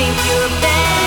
think you're bad.